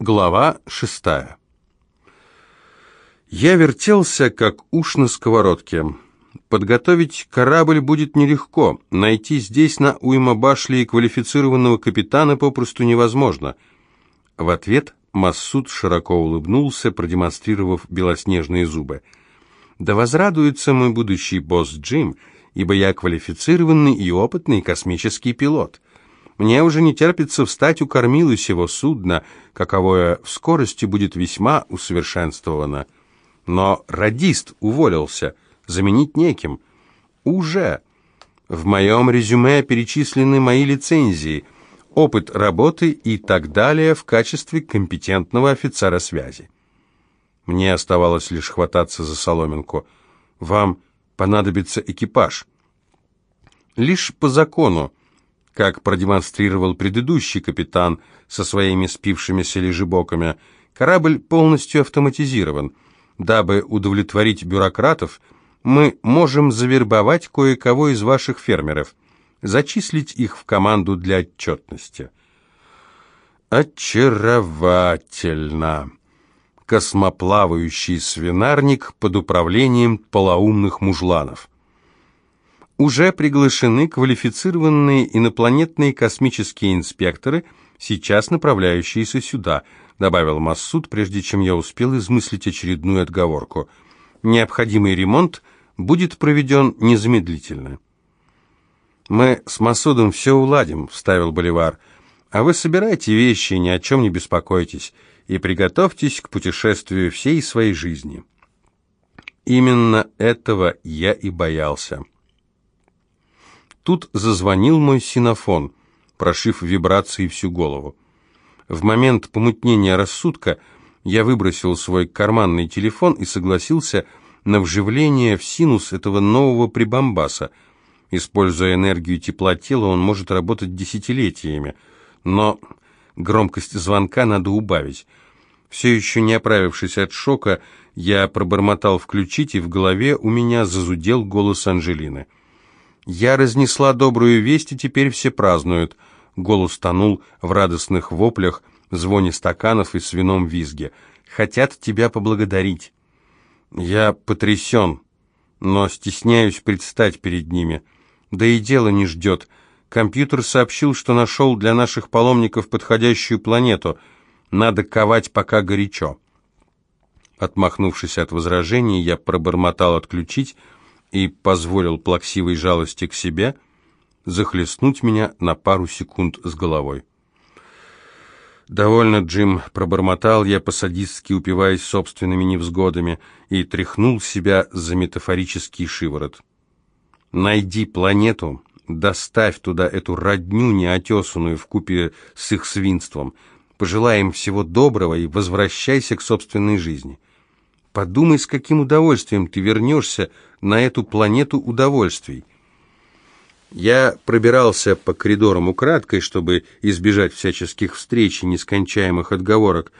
Глава шестая. Я вертелся, как уш на сковородке. Подготовить корабль будет нелегко. Найти здесь, на Уймабашле, квалифицированного капитана попросту невозможно. В ответ Массуд широко улыбнулся, продемонстрировав белоснежные зубы. «Да возрадуется мой будущий босс Джим, ибо я квалифицированный и опытный космический пилот». Мне уже не терпится встать у кормилы сего судна, каковое в скорости будет весьма усовершенствовано. Но радист уволился, заменить неким. Уже. В моем резюме перечислены мои лицензии, опыт работы и так далее в качестве компетентного офицера связи. Мне оставалось лишь хвататься за соломинку. Вам понадобится экипаж. Лишь по закону как продемонстрировал предыдущий капитан со своими спившимися лежебоками, корабль полностью автоматизирован. Дабы удовлетворить бюрократов, мы можем завербовать кое-кого из ваших фермеров, зачислить их в команду для отчетности. Очаровательно! Космоплавающий свинарник под управлением полоумных мужланов уже приглашены квалифицированные инопланетные космические инспекторы, сейчас направляющиеся сюда», добавил Массуд, прежде чем я успел измыслить очередную отговорку. «Необходимый ремонт будет проведен незамедлительно». «Мы с Масудом все уладим», — вставил Боливар. «А вы собирайте вещи, ни о чем не беспокойтесь, и приготовьтесь к путешествию всей своей жизни». Именно этого я и боялся. Тут зазвонил мой синофон, прошив вибрации всю голову. В момент помутнения рассудка я выбросил свой карманный телефон и согласился на вживление в синус этого нового прибамбаса. Используя энергию тепла тела, он может работать десятилетиями, но громкость звонка надо убавить. Все еще не оправившись от шока, я пробормотал «включить», и в голове у меня зазудел голос Анжелины – «Я разнесла добрую весть, и теперь все празднуют». Голос тонул в радостных воплях, звоне стаканов и свином визге. «Хотят тебя поблагодарить». «Я потрясен, но стесняюсь предстать перед ними. Да и дело не ждет. Компьютер сообщил, что нашел для наших паломников подходящую планету. Надо ковать, пока горячо». Отмахнувшись от возражений, я пробормотал «отключить», и позволил плаксивой жалости к себе захлестнуть меня на пару секунд с головой. «Довольно, Джим», — пробормотал я, посадистски упиваясь собственными невзгодами, и тряхнул себя за метафорический шиворот. «Найди планету, доставь туда эту родню неотесанную вкупе с их свинством, пожелай им всего доброго и возвращайся к собственной жизни». Подумай, с каким удовольствием ты вернешься на эту планету удовольствий. Я пробирался по коридорам украдкой, чтобы избежать всяческих встреч и нескончаемых отговорок.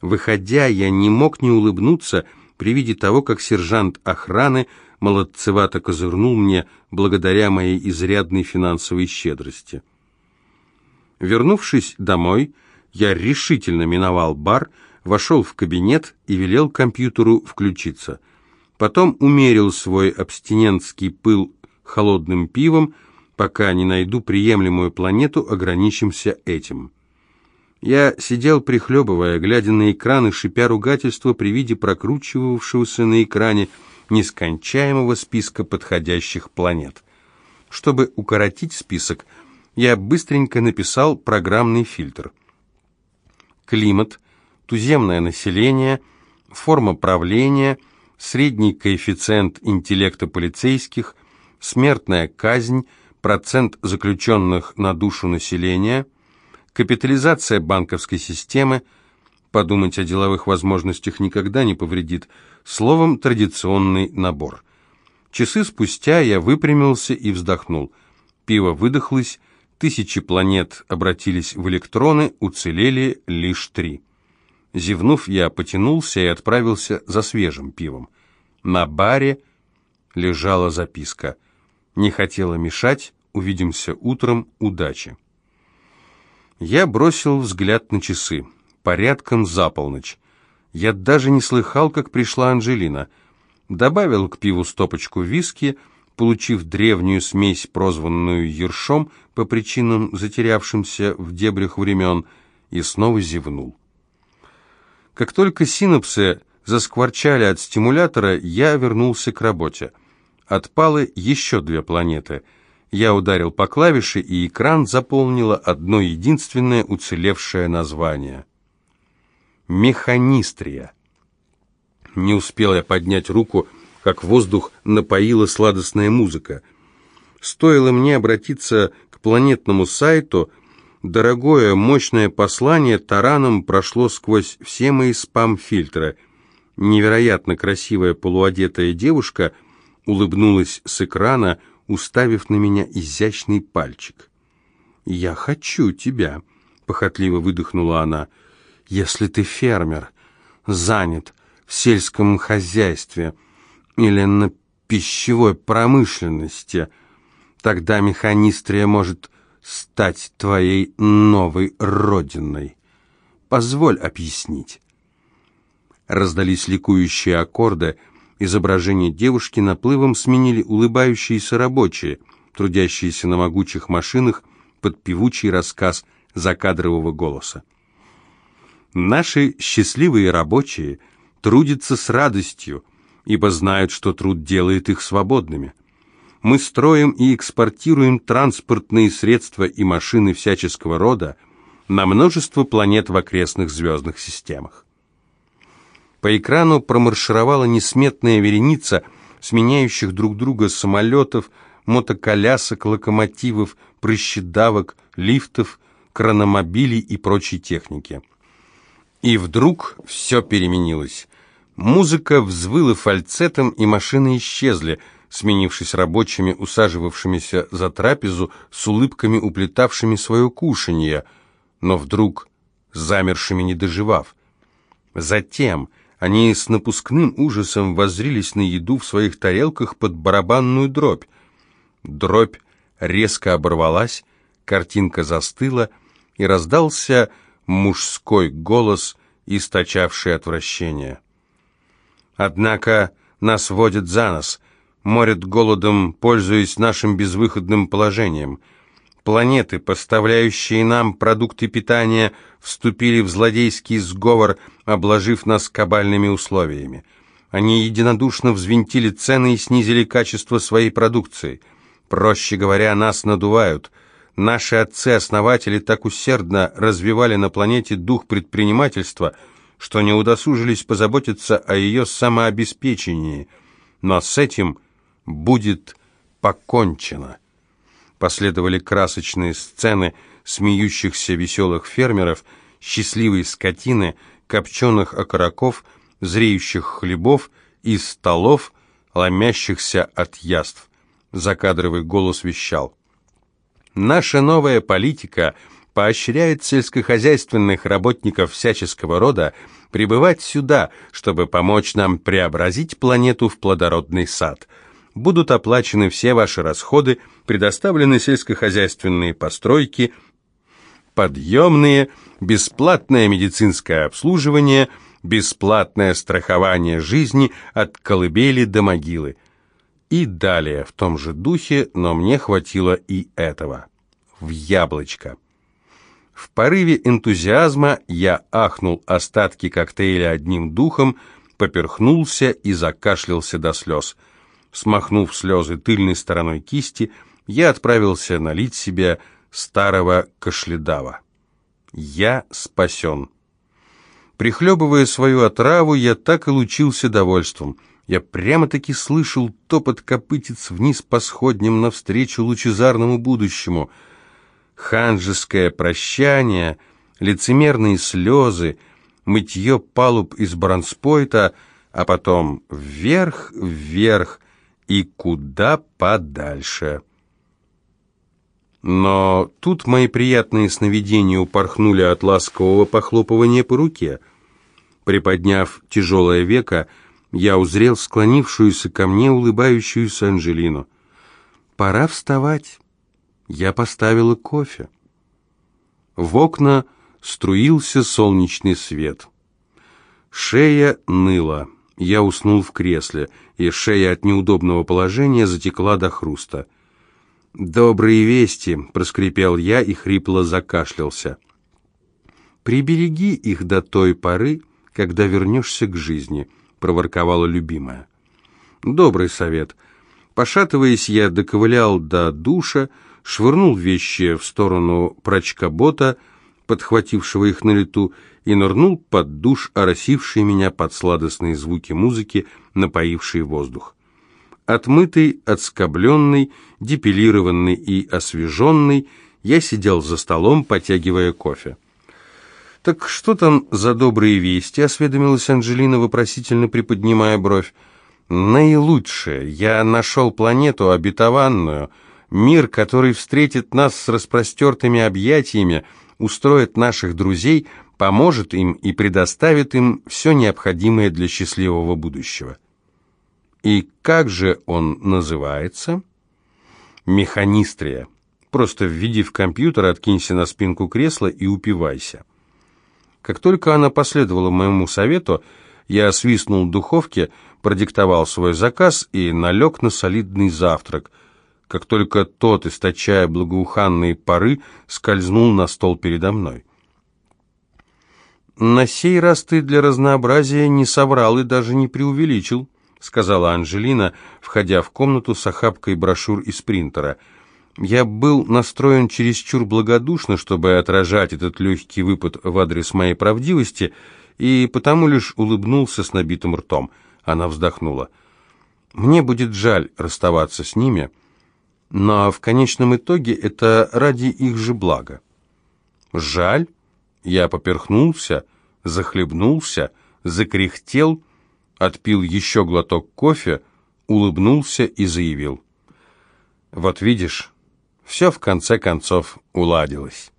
Выходя, я не мог не улыбнуться при виде того, как сержант охраны молодцевато козырнул мне благодаря моей изрядной финансовой щедрости. Вернувшись домой, я решительно миновал бар, вошел в кабинет и велел компьютеру включиться. Потом умерил свой абстинентский пыл холодным пивом, пока не найду приемлемую планету, ограничимся этим. Я сидел, прихлебывая, глядя на экран и шипя ругательства при виде прокручивавшегося на экране нескончаемого списка подходящих планет. Чтобы укоротить список, я быстренько написал программный фильтр. Климат – туземное население, форма правления, средний коэффициент интеллекта полицейских, смертная казнь, процент заключенных на душу населения, капитализация банковской системы, подумать о деловых возможностях никогда не повредит, словом, традиционный набор. Часы спустя я выпрямился и вздохнул. Пиво выдохлось, тысячи планет обратились в электроны, уцелели лишь три. Зевнув, я потянулся и отправился за свежим пивом. На баре лежала записка. «Не хотела мешать, увидимся утром, удачи». Я бросил взгляд на часы. порядком за полночь. Я даже не слыхал, как пришла Анжелина. Добавил к пиву стопочку виски, получив древнюю смесь, прозванную ершом, по причинам затерявшимся в дебрях времен, и снова зевнул. Как только синапсы заскворчали от стимулятора, я вернулся к работе. Отпало еще две планеты. Я ударил по клавише, и экран заполнило одно единственное уцелевшее название. Механистрия. Не успел я поднять руку, как воздух напоила сладостная музыка. Стоило мне обратиться к планетному сайту, дорогое мощное послание тараном прошло сквозь все мои спам-фильтры. Невероятно красивая полуодетая девушка улыбнулась с экрана, уставив на меня изящный пальчик. «Я хочу тебя», — похотливо выдохнула она, — если ты фермер, занят в сельском хозяйстве или на пищевой промышленности, тогда механистрия может стать твоей новой родиной. Позволь объяснить. Раздались ликующие аккорды, изображение девушки наплывом сменили улыбающиеся рабочие, трудящиеся на могучих машинах под певучий рассказ закадрового голоса. Наши счастливые рабочие трудятся с радостью, ибо знают, что труд делает их свободными. Мы строим и экспортируем транспортные средства и машины всяческого рода на множество планет в окрестных звездных системах. По экрану промаршировала несметная вереница сменяющих друг друга самолетов, мотоколясок, локомотивов, прыщедавок, лифтов, крономобилей и прочей техники. И вдруг все переменилось. Музыка взвыла фальцетом, и машины исчезли, сменившись рабочими, усаживавшимися за трапезу, с улыбками уплетавшими свое кушанье, но вдруг замершими не доживав. Затем они с напускным ужасом воззрились на еду в своих тарелках под барабанную дробь. Дробь резко оборвалась, картинка застыла, и раздался мужской голос, источавший отвращение. Однако нас водят за нос, морят голодом, пользуясь нашим безвыходным положением. Планеты, поставляющие нам продукты питания, вступили в злодейский сговор, обложив нас кабальными условиями. Они единодушно взвинтили цены и снизили качество своей продукции. Проще говоря, нас надувают – Наши отцы-основатели так усердно развивали на планете дух предпринимательства, что не удосужились позаботиться о ее самообеспечении. Но с этим будет покончено. Последовали красочные сцены смеющихся веселых фермеров, счастливой скотины, копченых окороков, зреющих хлебов и столов, ломящихся от яств. Закадровый голос вещал. Наша новая политика поощряет сельскохозяйственных работников всяческого рода прибывать сюда, чтобы помочь нам преобразить планету в плодородный сад. Будут оплачены все ваши расходы, предоставлены сельскохозяйственные постройки, подъемные, бесплатное медицинское обслуживание, бесплатное страхование жизни от колыбели до могилы и далее в том же духе, но мне хватило и этого. В яблочко. В порыве энтузиазма я ахнул остатки коктейля одним духом, поперхнулся и закашлялся до слез. Смахнув слезы тыльной стороной кисти, я отправился налить себе старого кашледава. Я спасен. Прихлебывая свою отраву, я так и лучился довольством — я прямо-таки слышал топот копытец вниз по сходням навстречу лучезарному будущему. Ханжеское прощание, лицемерные слезы, мытье палуб из бронспойта, а потом вверх, вверх и куда подальше. Но тут мои приятные сновидения упорхнули от ласкового похлопывания по руке. Приподняв тяжелое веко, я узрел склонившуюся ко мне улыбающуюся Анжелину. «Пора вставать. Я поставила кофе». В окна струился солнечный свет. Шея ныла. Я уснул в кресле, и шея от неудобного положения затекла до хруста. «Добрые вести!» — проскрипел я и хрипло закашлялся. «Прибереги их до той поры, когда вернешься к жизни», — проворковала любимая. «Добрый совет». Пошатываясь, я доковылял до душа, швырнул вещи в сторону прачкобота, подхватившего их на лету, и нырнул под душ, оросивший меня под сладостные звуки музыки, напоивший воздух. Отмытый, отскобленный, депилированный и освеженный, я сидел за столом, потягивая кофе. «Так что там за добрые вести?» — осведомилась Анжелина, вопросительно приподнимая бровь. «Наилучшее. Я нашел планету обетованную, мир, который встретит нас с распростертыми объятиями, устроит наших друзей, поможет им и предоставит им все необходимое для счастливого будущего». «И как же он называется?» «Механистрия. Просто введи в компьютер, откинься на спинку кресла и упивайся». Как только она последовала моему совету, я свистнул духовке, продиктовал свой заказ и налег на солидный завтрак. Как только тот, источая благоуханные пары, скользнул на стол передо мной. «На сей раз ты для разнообразия не соврал и даже не преувеличил», сказала Анжелина, входя в комнату с охапкой брошюр из принтера – я был настроен чересчур благодушно, чтобы отражать этот легкий выпад в адрес моей правдивости, и потому лишь улыбнулся с набитым ртом. Она вздохнула. «Мне будет жаль расставаться с ними, но в конечном итоге это ради их же блага». «Жаль?» Я поперхнулся, захлебнулся, закряхтел, отпил еще глоток кофе, улыбнулся и заявил. «Вот видишь, все в конце концов уладилось.